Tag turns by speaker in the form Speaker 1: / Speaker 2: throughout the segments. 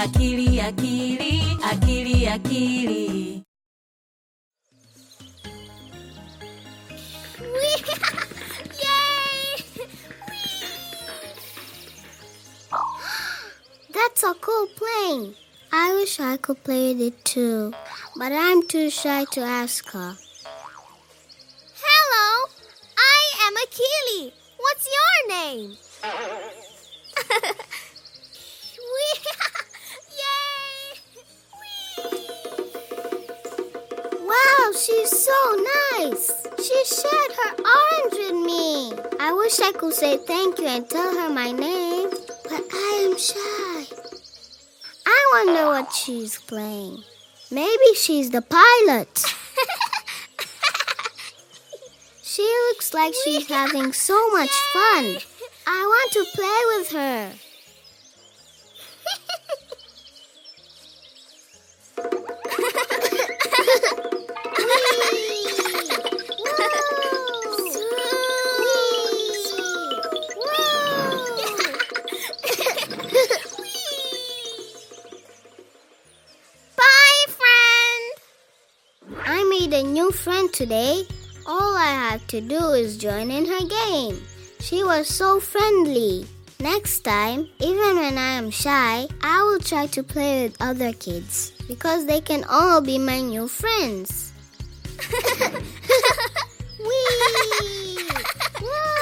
Speaker 1: akili akili akili akili
Speaker 2: Yay! That's a cool plane. I wish I could play with it too, but I'm too shy to ask her. Hello, I am Akili. What's your name? she's so nice. She shared her orange with me. I wish I could say thank you and tell her my name, but I am shy. I wonder what she's playing. Maybe she's the pilot. she looks like she's having so much fun. I want to play with her. Today. All I have to do is join in her game. She was so friendly. Next time, even when I am shy, I will try to play with other kids because they can all be my new friends. Whee! Whoa!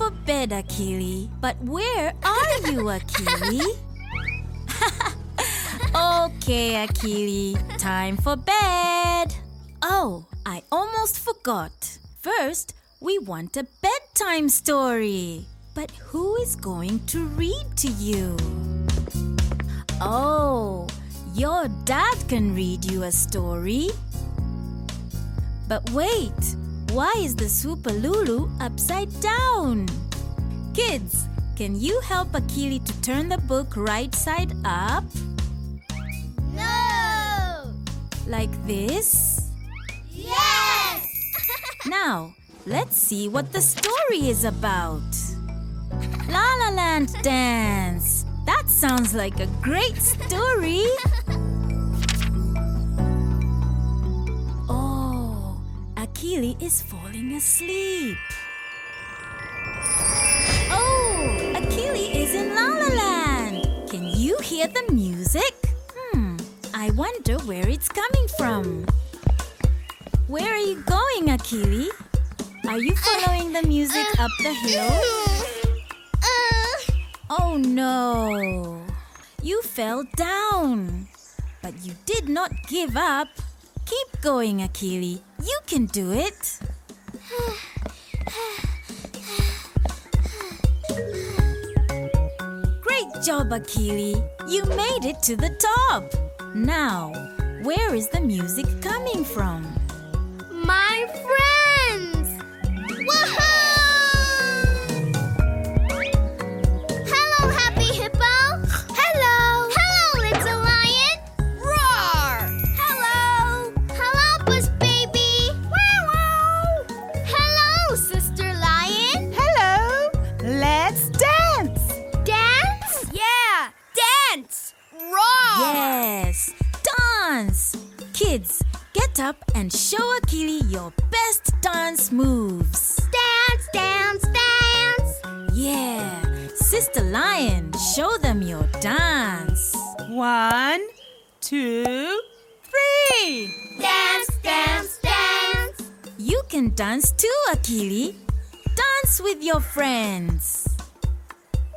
Speaker 1: It's time for bed, Akili. But where are you, Akili? okay, Akili. Time for bed. Oh, I almost forgot. First, we want a bedtime story. But who is going to read to you? Oh, your dad can read you a story. But wait, why is the Super Lulu upside down? Kids, can you help Akili to turn the book right side up?
Speaker 2: No.
Speaker 1: Like this?
Speaker 2: Yes.
Speaker 1: Now, let's see what the story is about. La La Land Dance. That sounds like a great story. is falling asleep. Oh, Akili is in La La Land. Can you hear the music? Hmm, I wonder where it's coming from. Where are you going, Akili? Are you following the music up the hill? Oh no! You fell down. But you did not give up. Keep going, Akili. You can do it. Great job, Akili. You made it to the top. Now, where is the music coming from? And show Akili your best dance moves.
Speaker 2: Dance, dance, dance!
Speaker 1: Yeah, Sister Lion, show them your dance.
Speaker 3: One, two, three!
Speaker 2: Dance, dance, dance!
Speaker 1: You can dance too, Akili. Dance with your friends.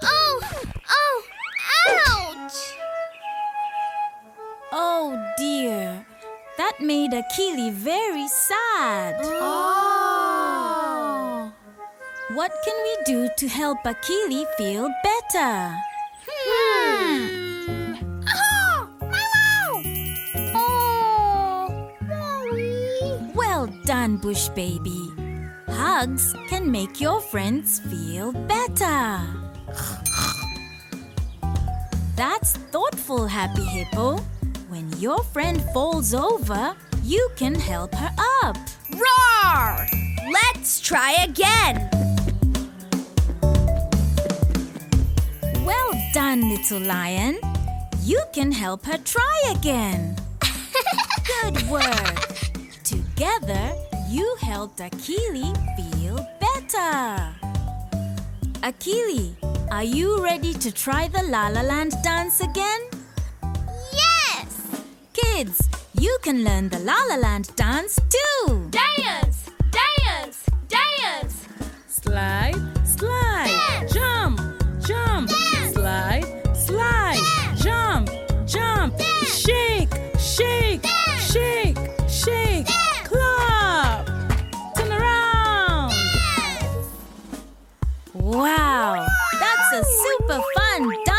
Speaker 2: Oh, oh, ouch!
Speaker 1: Oh dear, that made Akili very sad.
Speaker 2: Oh.
Speaker 1: What can we do to help Akili feel better?
Speaker 2: Hmm. Oh, wow! Oh.
Speaker 1: Well done, Bush Baby. Hugs can make your friends feel better. That's thoughtful, Happy Hippo. When your friend falls over, you can help her up.
Speaker 3: Roar! Let's try again!
Speaker 1: Well done, little lion. You can help her try again. Good work. Together, you helped Akili feel better. Akili, are you ready to try the La La Land dance again? Kids, you can learn the La La Land dance too.
Speaker 2: Dance! Dance! Dance!
Speaker 4: Slide, slide,
Speaker 2: Dance.
Speaker 4: jump, jump,
Speaker 2: Dance.
Speaker 4: slide, slide,
Speaker 2: Dance.
Speaker 4: jump, jump, shake, shake, shake, shake, clap, turn around.
Speaker 1: Wow, that's a super fun dance.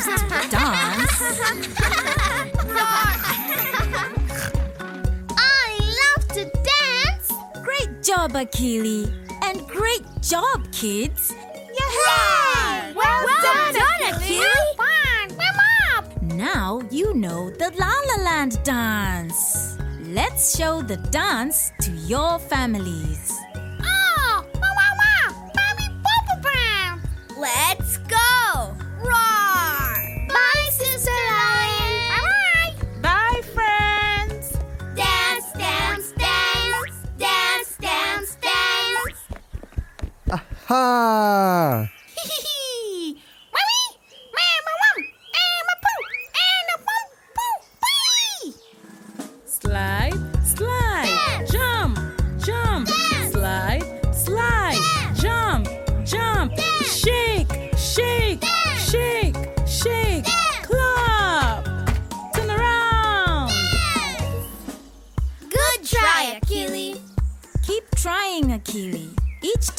Speaker 1: To dance.
Speaker 2: I love to dance!
Speaker 1: Great job, Akili. And great job, kids.
Speaker 2: Yay! Well,
Speaker 3: done,
Speaker 2: Akili! Fun!
Speaker 1: Now you know the La La Land dance. Let's show the dance to your families.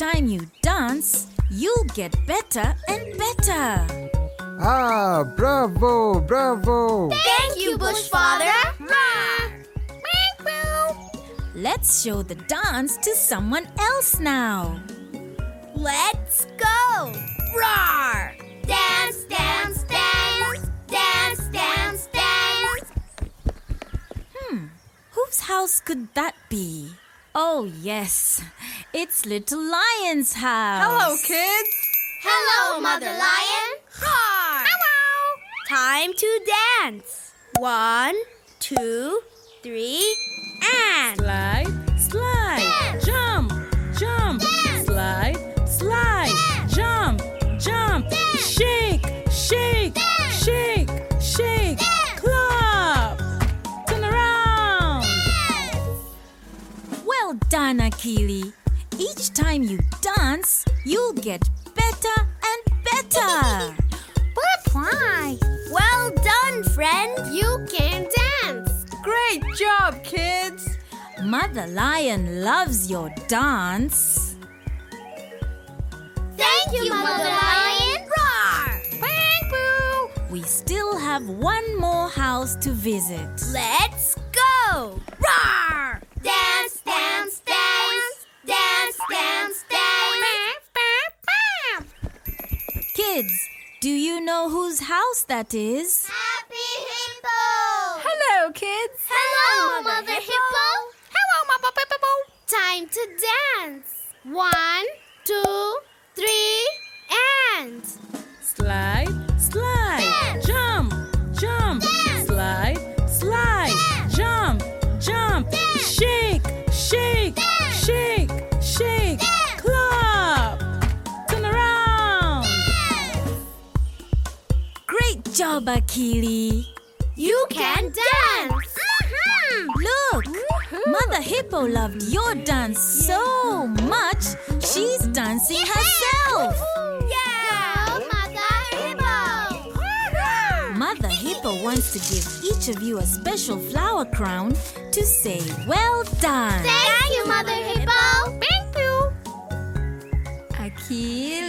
Speaker 1: Time you dance, you'll get better and better.
Speaker 5: Ah, bravo, bravo!
Speaker 2: Thank you, Bush Father!
Speaker 1: Let's show the dance to someone else now.
Speaker 3: Let's go! Roar!
Speaker 2: Dance, dance, dance! Dance, dance, dance!
Speaker 1: Hmm, Whose house could that be? Oh, yes. It's Little Lion's house.
Speaker 3: Hello, kids!
Speaker 2: Hello, Mother Lion!
Speaker 3: Roar! Time to dance! One, two, three, and Dance.
Speaker 4: Slide, slide, jump, jump, slide, slide, jump, jump, shake, shake, shake, shake, clap, turn around.
Speaker 1: Well done, Akili. Each time you dance, you'll get better and better.
Speaker 2: Butterfly.
Speaker 3: Well done, friend.
Speaker 2: You can dance.
Speaker 3: Great job, kids.
Speaker 1: Mother Lion loves your dance.
Speaker 2: Thank you, Mother Lion.
Speaker 3: Roar.
Speaker 2: Bang boo.
Speaker 1: We still have one more house to visit.
Speaker 3: Let's go.
Speaker 1: You know whose house that is?
Speaker 2: Happy Hippo.
Speaker 3: Hello, kids.
Speaker 2: Hello, Mother Hippo. Hello, Mother Hippo. Time to dance. One, two,
Speaker 1: Great job, Akili.
Speaker 2: You can dance. Uh-huh.
Speaker 1: Look, uh-huh. Mother Hippo loved your dance so much, she's dancing herself.
Speaker 2: Yeah. Mother Hippo. Uh-huh.
Speaker 1: Mother Hippo wants to give each of you a special flower crown to say well done.
Speaker 2: Thank you, Mother Hippo. Thank you.
Speaker 1: Akili.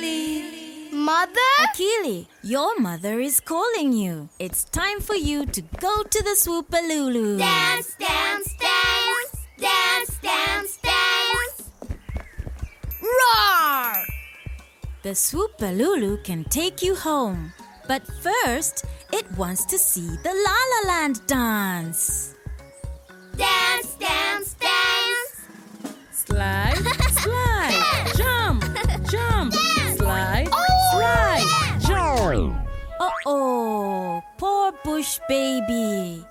Speaker 2: Mother?
Speaker 1: Akili, your mother is calling you. It's time for you to go to the Swoopalulu.
Speaker 2: Dance, dance, dance. Dance, dance, dance.
Speaker 3: Roar.
Speaker 1: The Swoopalulu can take you home. But first, it wants to see the La La Land dance.
Speaker 2: Dance, dance, dance.
Speaker 4: Slide, slide,
Speaker 1: Bush baby.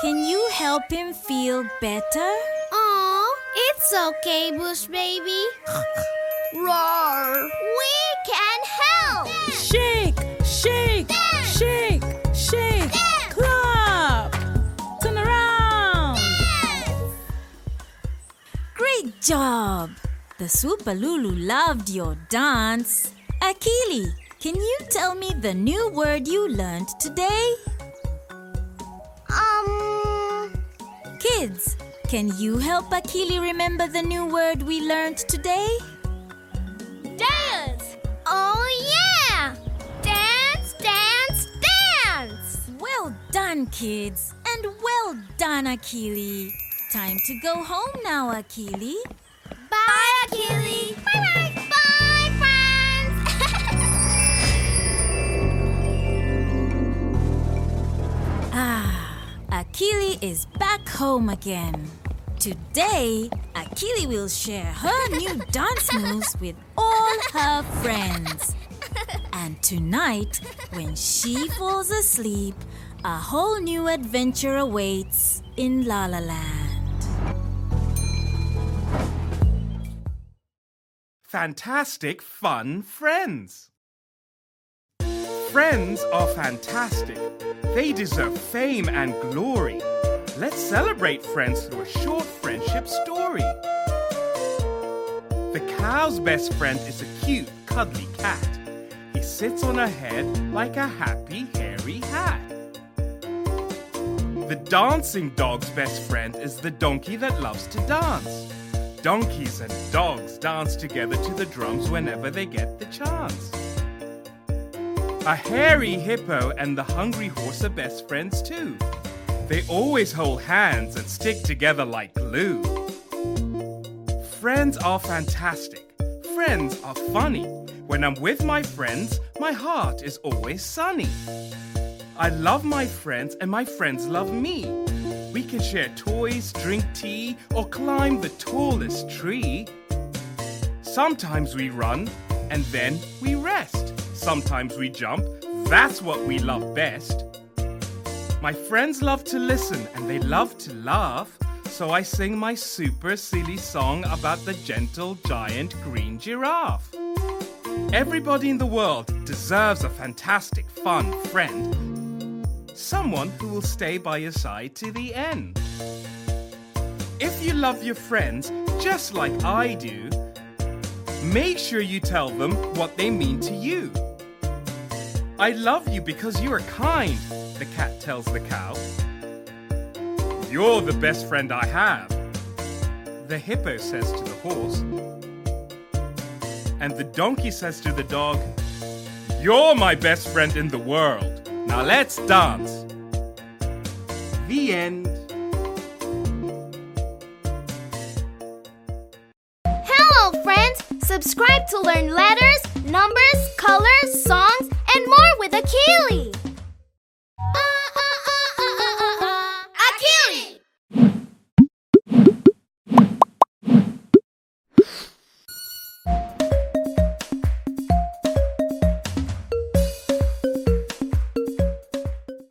Speaker 1: Can you help him feel better?
Speaker 2: Oh, it's okay, Bush baby.
Speaker 3: Roar.
Speaker 2: We can help.
Speaker 4: Shake, shake, shake, shake, clap, turn around.
Speaker 1: Great job! The Swoopalulu loved your dance. Akili, can you tell me the new word you learned today? Kids, can you help Akili remember the new word we learned today?
Speaker 2: dance. Oh, yeah. Dance, dance, dance.
Speaker 1: Well done, kids, and well done, Akili. Time to go home now, Akili.
Speaker 2: Bye. Bye, bye. Bye,
Speaker 1: Akili is back home again. Today, Akili will share her new dance moves with all her friends. And tonight, when she falls asleep, a whole new adventure awaits in La La Land.
Speaker 6: Fantastic Fun Friends. Friends are fantastic. They deserve fame and glory. Let's celebrate friends through a short friendship story. The cow's best friend is a cute, cuddly cat. He sits on her head like a happy, hairy hat. The dancing dog's best friend is the donkey that loves to dance. Donkeys and dogs dance together to the drums whenever they get the chance. A hairy hippo and the hungry horse are best friends too. They always hold hands and stick together like glue. Friends are fantastic. Friends are funny. When I'm with my friends, my heart is always sunny. I love my friends and my friends love me. We can share toys, drink tea, or climb the tallest tree. Sometimes we run and then we rest. Sometimes we jump. That's what we love best. My friends love to listen and they love to laugh. So I sing my super silly song about the gentle giant green giraffe. Everybody in the world deserves a fantastic, fun friend. Someone who will stay by your side to the end. If you love your friends just like I do, make sure you tell them what they mean to you. I love you because you are kind, the cat tells the cow. You're the best friend I have, the hippo says to the horse. And the donkey says to the dog, You're my best friend in the world. Now let's dance. The end.
Speaker 2: Hello, friends! Subscribe to learn letters, numbers, colors, songs, with Akili.